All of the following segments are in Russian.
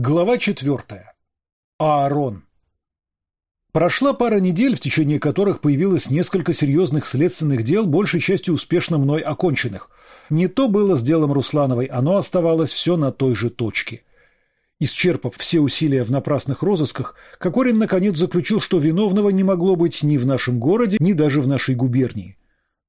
Глава четвертая. Аарон. Прошла пара недель, в течение которых появилось несколько серьезных следственных дел, большей частью успешно мной оконченных. Не то было с делом Руслановой, оно оставалось все на той же точке. Исчерпав все усилия в напрасных розысках, Кокорин наконец заключил, что виновного не могло быть ни в нашем городе, ни даже в нашей губернии.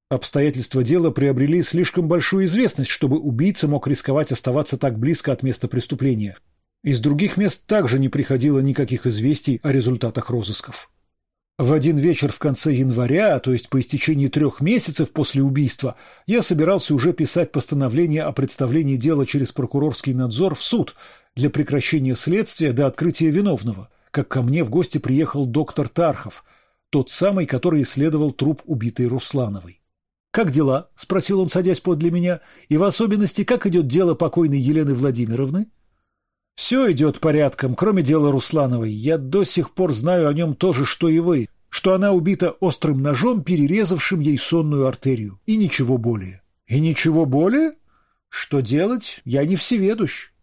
Обстоятельства дела приобрели слишком большую известность, чтобы убийца мог рисковать оставаться так близко от места преступления. Из других мест также не приходило никаких известий о результатах розысков. В один вечер в конце января, то есть по истечении трех месяцев после убийства, я собирался уже писать постановление о представлении дела через прокурорский надзор в суд для прекращения следствия до открытия виновного, как ко мне в гости приехал доктор Тархов, тот самый, который исследовал труп убитой Руслановой. «Как дела?» – спросил он, садясь подле меня. «И в особенности, как идет дело покойной Елены Владимировны?» Все идет порядком, кроме дела Руслановой. Я до сих пор знаю о нем то же, что и вы, что она убита острым ножом, перерезавшим ей сонную артерию. И ничего более. И ничего более? Что делать? Я не всеведущ.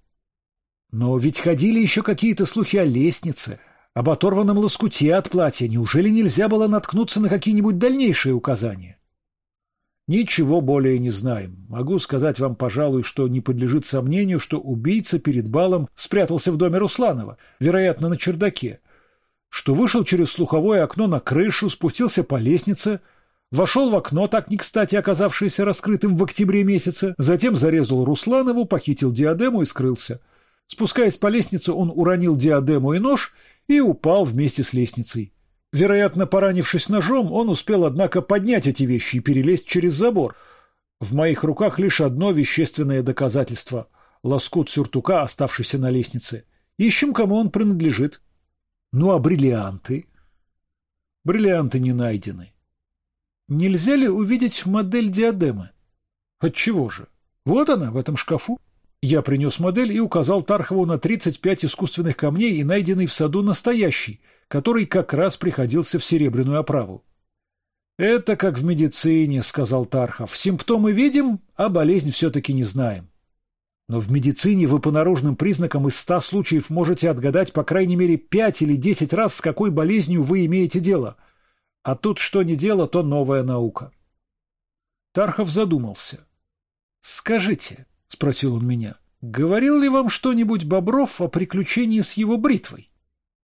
Но ведь ходили еще какие-то слухи о лестнице, об оторванном лоскуте от платья. Неужели нельзя было наткнуться на какие-нибудь дальнейшие указания? Ничего более не знаем. Могу сказать вам, пожалуй, что не подлежит сомнению, что убийца перед балом спрятался в доме Русланова, вероятно, на чердаке, что вышел через слуховое окно на крышу, спустился по лестнице, вошел в окно, так не кстати оказавшееся раскрытым в октябре месяце, затем зарезал Русланову, похитил диадему и скрылся. Спускаясь по лестнице, он уронил диадему и нож и упал вместе с лестницей. Вероятно, поранившись ножом, он успел, однако, поднять эти вещи и перелезть через забор. В моих руках лишь одно вещественное доказательство — лоскут сюртука, оставшийся на лестнице. Ищем, кому он принадлежит. Ну а бриллианты? Бриллианты не найдены. Нельзя ли увидеть модель диадемы? Отчего же? Вот она, в этом шкафу. Я принес модель и указал Тархову на 35 искусственных камней и найденный в саду настоящий — который как раз приходился в серебряную оправу. «Это как в медицине», — сказал Тархов. «Симптомы видим, а болезнь все-таки не знаем». Но в медицине вы по наружным признакам из ста случаев можете отгадать по крайней мере пять или десять раз, с какой болезнью вы имеете дело. А тут что ни дело, то новая наука. Тархов задумался. «Скажите», — спросил он меня, — «говорил ли вам что-нибудь Бобров о приключении с его бритвой?»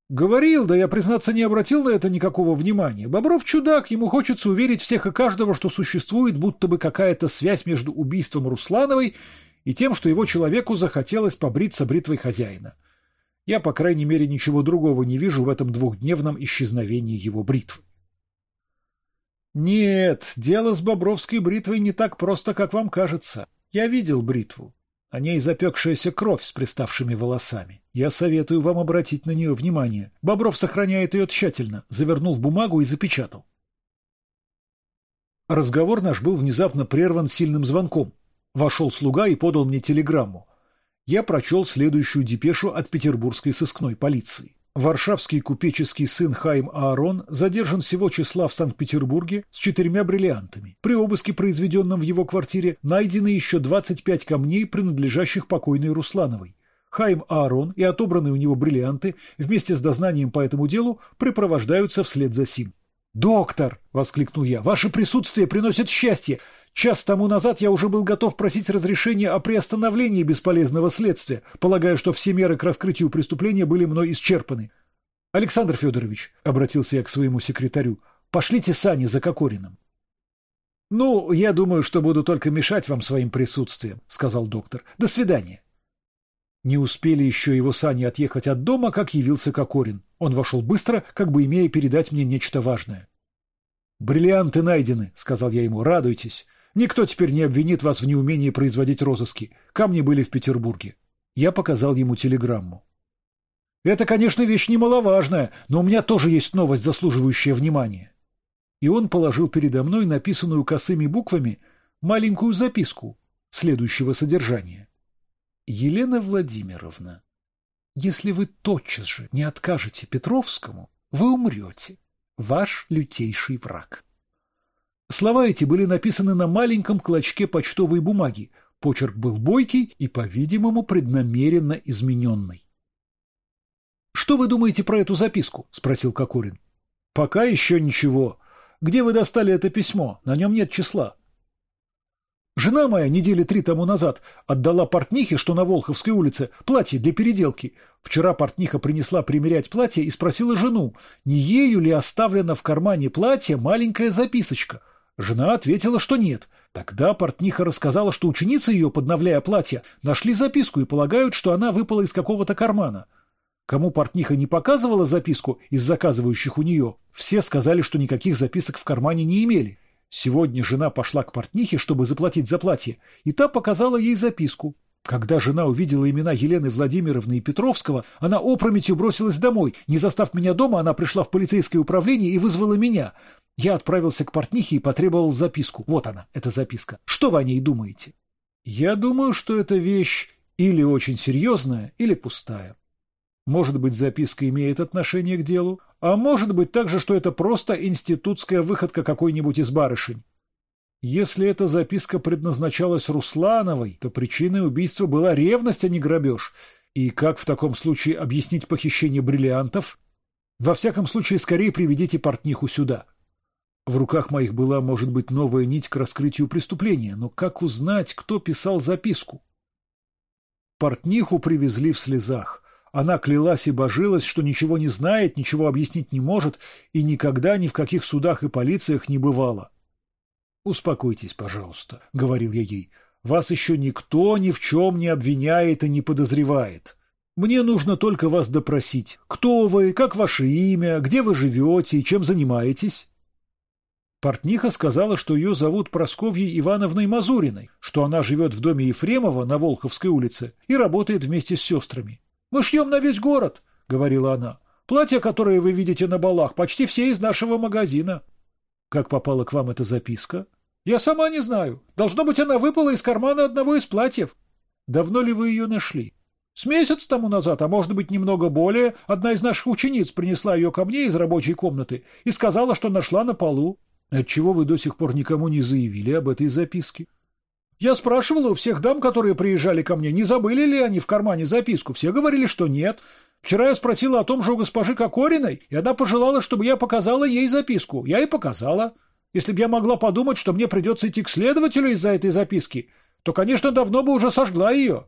Говорил, да я, признаться, не обратил на это никакого внимания. Бобров чудак, ему хочется уверить всех и каждого, что существует будто бы какая-то связь между убийством Руслановой и тем, что его человеку захотелось побриться бритвой хозяина. Я, по крайней мере, ничего другого не вижу в этом двухдневном исчезновении его бритвы. Нет, дело с бобровской бритвой не так просто, как вам кажется. Я видел бритву. О ней запекшаяся кровь с приставшими волосами. Я советую вам обратить на нее внимание. Бобров сохраняет ее тщательно, завернул в бумагу и запечатал. Разговор наш был внезапно прерван сильным звонком. Вошел слуга и подал мне телеграмму. Я прочел следующую депешу от петербургской сыскной полиции. Варшавский купеческий сын Хайм Аарон задержан всего числа в Санкт-Петербурге с четырьмя бриллиантами. При обыске, произведенном в его квартире, найдены еще 25 камней, принадлежащих покойной Руслановой. Хайм Аарон и отобранные у него бриллианты вместе с дознанием по этому делу припровождаются вслед за сим. «Доктор!» — воскликнул я. «Ваше присутствие приносит счастье! Час тому назад я уже был готов просить разрешения о приостановлении бесполезного следствия, полагая, что все меры к раскрытию преступления были мной исчерпаны. Александр Федорович, — обратился я к своему секретарю, — пошлите сани за Кокориным. — Ну, я думаю, что буду только мешать вам своим присутствием, — сказал доктор. — До свидания. Не успели еще его сани отъехать от дома, как явился Кокорин. Он вошел быстро, как бы имея передать мне нечто важное. «Бриллианты найдены», — сказал я ему, — «радуйтесь. Никто теперь не обвинит вас в неумении производить розыски. Камни были в Петербурге. Я показал ему телеграмму. Это, конечно, вещь немаловажная, но у меня тоже есть новость, заслуживающая внимания. И он положил передо мной написанную косыми буквами маленькую записку следующего содержания. Елена Владимировна, если вы тотчас же не откажете Петровскому, вы умрете. Ваш лютейший враг. Слова эти были написаны на маленьком клочке почтовой бумаги. Почерк был бойкий и, по-видимому, преднамеренно измененный. «Что вы думаете про эту записку?» – спросил Кокорин. «Пока еще ничего. Где вы достали это письмо? На нем нет числа». Жена моя недели три тому назад отдала портнихе, что на Волховской улице, платье для переделки. Вчера портниха принесла примерять платье и спросила жену, не ею ли оставлена в кармане платья маленькая записочка. Жена ответила, что нет. Тогда портниха рассказала, что ученицы ее, подновляя платье, нашли записку и полагают, что она выпала из какого-то кармана. Кому портниха не показывала записку из заказывающих у нее, все сказали, что никаких записок в кармане не имели. Сегодня жена пошла к портнихе, чтобы заплатить за платье, и та показала ей записку. Когда жена увидела имена Елены Владимировны и Петровского, она опрометью бросилась домой. Не застав меня дома, она пришла в полицейское управление и вызвала меня. Я отправился к портнихе и потребовал записку. Вот она, эта записка. Что вы о ней думаете? Я думаю, что эта вещь или очень серьезная, или пустая. Может быть, записка имеет отношение к делу, а может быть также, что это просто институтская выходка какой-нибудь из барышень. Если эта записка предназначалась Руслановой, то причиной убийства была ревность, а не грабеж. И как в таком случае объяснить похищение бриллиантов? Во всяком случае, скорее приведите портниху сюда. В руках моих была, может быть, новая нить к раскрытию преступления, но как узнать, кто писал записку? Портниху привезли в слезах. Она клялась и божилась, что ничего не знает, ничего объяснить не может и никогда ни в каких судах и полициях не бывала. «Успокойтесь, пожалуйста», — говорил я ей. «Вас еще никто ни в чем не обвиняет и не подозревает. Мне нужно только вас допросить. Кто вы, как ваше имя, где вы живете и чем занимаетесь?» Портниха сказала, что ее зовут Просковьей Ивановной Мазуриной, что она живет в доме Ефремова на Волховской улице и работает вместе с сестрами. «Мы шьем на весь город», — говорила она. «Платья, которые вы видите на балах, почти все из нашего магазина». «Как попала к вам эта записка?» «Я сама не знаю. Должно быть, она выпала из кармана одного из платьев». «Давно ли вы ее нашли?» «С месяц тому назад, а может быть немного более, одна из наших учениц принесла ее ко мне из рабочей комнаты и сказала, что нашла на полу». «Отчего вы до сих пор никому не заявили об этой записке?» Я спрашивала у всех дам, которые приезжали ко мне, не забыли ли они в кармане записку. Все говорили, что нет. Вчера я спросила о том же у госпожи Кокориной, и она пожелала, чтобы я показала ей записку. Я и показала. Если бы я могла подумать, что мне придется идти к следователю из-за этой записки, то, конечно, давно бы уже сожгла ее.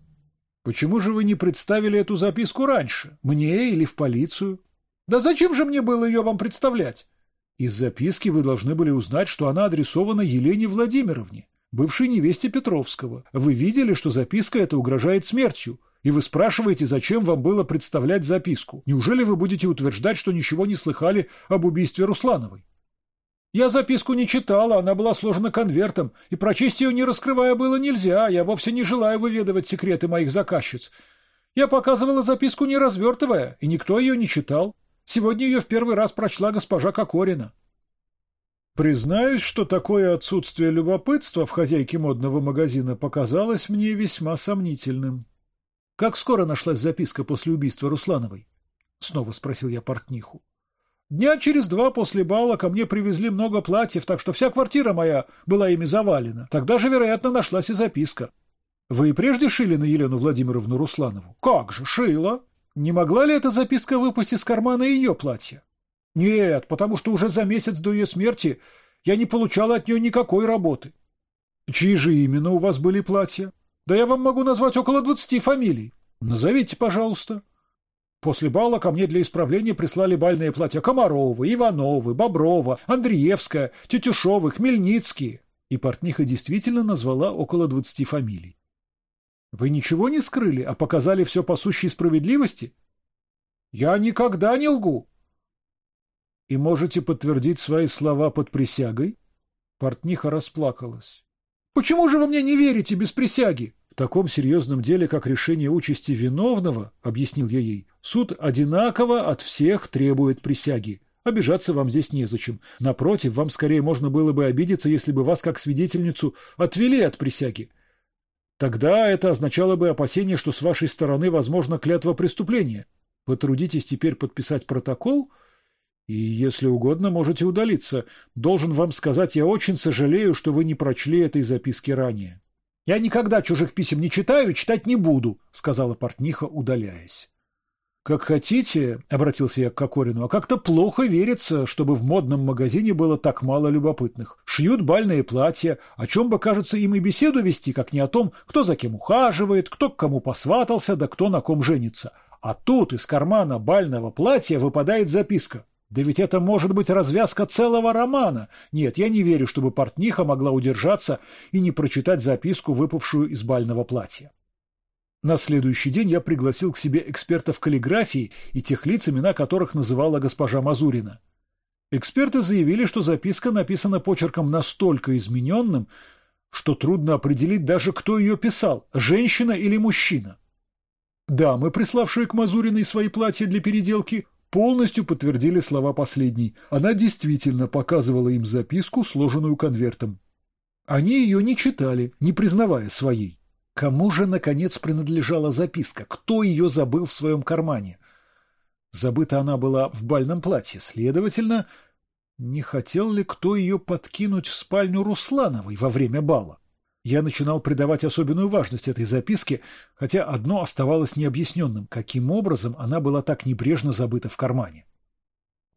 Почему же вы не представили эту записку раньше? Мне или в полицию? Да зачем же мне было ее вам представлять? Из записки вы должны были узнать, что она адресована Елене Владимировне бывшей невесте Петровского. Вы видели, что записка эта угрожает смертью, и вы спрашиваете, зачем вам было представлять записку. Неужели вы будете утверждать, что ничего не слыхали об убийстве Руслановой? Я записку не читала, она была сложена конвертом, и прочесть ее не раскрывая было нельзя, я вовсе не желаю выведывать секреты моих заказчиц. Я показывала записку не развертывая, и никто ее не читал. Сегодня ее в первый раз прочла госпожа Кокорина. Признаюсь, что такое отсутствие любопытства в хозяйке модного магазина показалось мне весьма сомнительным. — Как скоро нашлась записка после убийства Руслановой? — снова спросил я портниху. — Дня через два после бала ко мне привезли много платьев, так что вся квартира моя была ими завалена. Тогда же, вероятно, нашлась и записка. — Вы и прежде шили на Елену Владимировну Русланову? — Как же, шила. Не могла ли эта записка выпасть из кармана ее платья? Нет, потому что уже за месяц до ее смерти я не получал от нее никакой работы. Чьи же именно у вас были платья? Да я вам могу назвать около двадцати фамилий. Назовите, пожалуйста. После бала ко мне для исправления прислали бальные платья Комаровы, Ивановы, Боброва, Андреевская, Тетюшовы, Хмельницкие. И портниха действительно назвала около двадцати фамилий. Вы ничего не скрыли, а показали все по сущей справедливости? Я никогда не лгу. И можете подтвердить свои слова под присягой? Портниха расплакалась. Почему же вы мне не верите без присяги? В таком серьезном деле, как решение участи виновного, объяснил я ей, суд одинаково от всех требует присяги. Обижаться вам здесь незачем. Напротив, вам скорее можно было бы обидеться, если бы вас как свидетельницу отвели от присяги. Тогда это означало бы опасение, что с вашей стороны возможно клятва преступления. Потрудитесь теперь подписать протокол — и, если угодно, можете удалиться. Должен вам сказать, я очень сожалею, что вы не прочли этой записки ранее. — Я никогда чужих писем не читаю и читать не буду, — сказала портниха, удаляясь. «Как хотите», — обратился я к Кокорину, — «а как-то плохо верится, чтобы в модном магазине было так мало любопытных. Шьют бальные платья, о чем бы, кажется, им и беседу вести, как не о том, кто за кем ухаживает, кто к кому посватался, да кто на ком женится. А тут из кармана бального платья выпадает записка. Да ведь это может быть развязка целого романа. Нет, я не верю, чтобы портниха могла удержаться и не прочитать записку, выпавшую из бального платья. На следующий день я пригласил к себе экспертов каллиграфии и тех лиц, имена которых называла госпожа Мазурина. Эксперты заявили, что записка написана почерком настолько измененным, что трудно определить даже, кто ее писал – женщина или мужчина. Дамы, приславшие к Мазуриной свои платья для переделки, полностью подтвердили слова последней. Она действительно показывала им записку, сложенную конвертом. Они ее не читали, не признавая своей. Кому же, наконец, принадлежала записка? Кто ее забыл в своем кармане? Забыта она была в бальном платье. Следовательно, не хотел ли кто ее подкинуть в спальню Руслановой во время бала? Я начинал придавать особенную важность этой записке, хотя одно оставалось необъясненным, каким образом она была так небрежно забыта в кармане.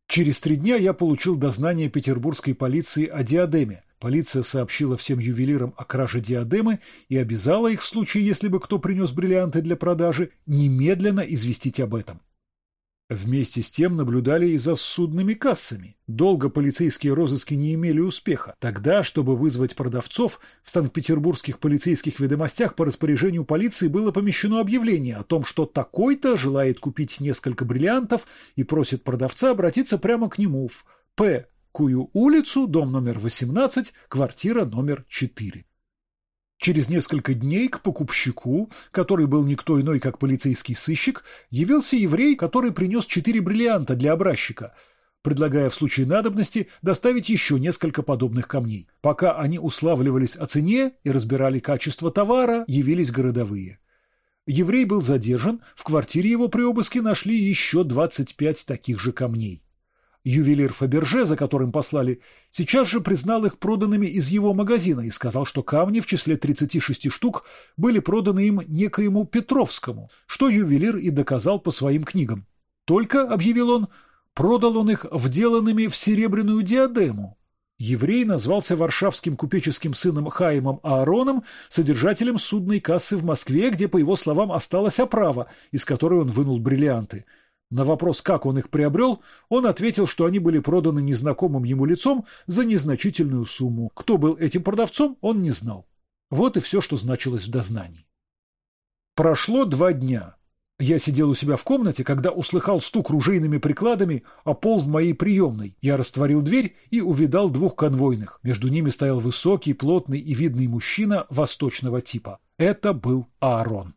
Через три дня я получил дознание петербургской полиции о диадеме, Полиция сообщила всем ювелирам о краже диадемы и обязала их в случае, если бы кто принес бриллианты для продажи, немедленно известить об этом. Вместе с тем наблюдали и за судными кассами. Долго полицейские розыски не имели успеха. Тогда, чтобы вызвать продавцов, в Санкт-Петербургских полицейских ведомостях по распоряжению полиции было помещено объявление о том, что такой-то желает купить несколько бриллиантов и просит продавца обратиться прямо к нему в П. Кую улицу, дом номер 18, квартира номер 4. Через несколько дней к покупщику, который был никто иной, как полицейский сыщик, явился еврей, который принес четыре бриллианта для образчика, предлагая в случае надобности доставить еще несколько подобных камней. Пока они уславливались о цене и разбирали качество товара, явились городовые. Еврей был задержан, в квартире его при обыске нашли еще 25 таких же камней. Ювелир Фаберже, за которым послали, сейчас же признал их проданными из его магазина и сказал, что камни в числе 36 штук были проданы им некоему Петровскому, что ювелир и доказал по своим книгам. Только, объявил он, продал он их вделанными в серебряную диадему. Еврей назвался варшавским купеческим сыном Хаимом Аароном, содержателем судной кассы в Москве, где, по его словам, осталась оправа, из которой он вынул бриллианты – на вопрос, как он их приобрел, он ответил, что они были проданы незнакомым ему лицом за незначительную сумму. Кто был этим продавцом, он не знал. Вот и все, что значилось в дознании. Прошло два дня. Я сидел у себя в комнате, когда услыхал стук ружейными прикладами о пол в моей приемной. Я растворил дверь и увидал двух конвойных. Между ними стоял высокий, плотный и видный мужчина восточного типа. Это был Аарон.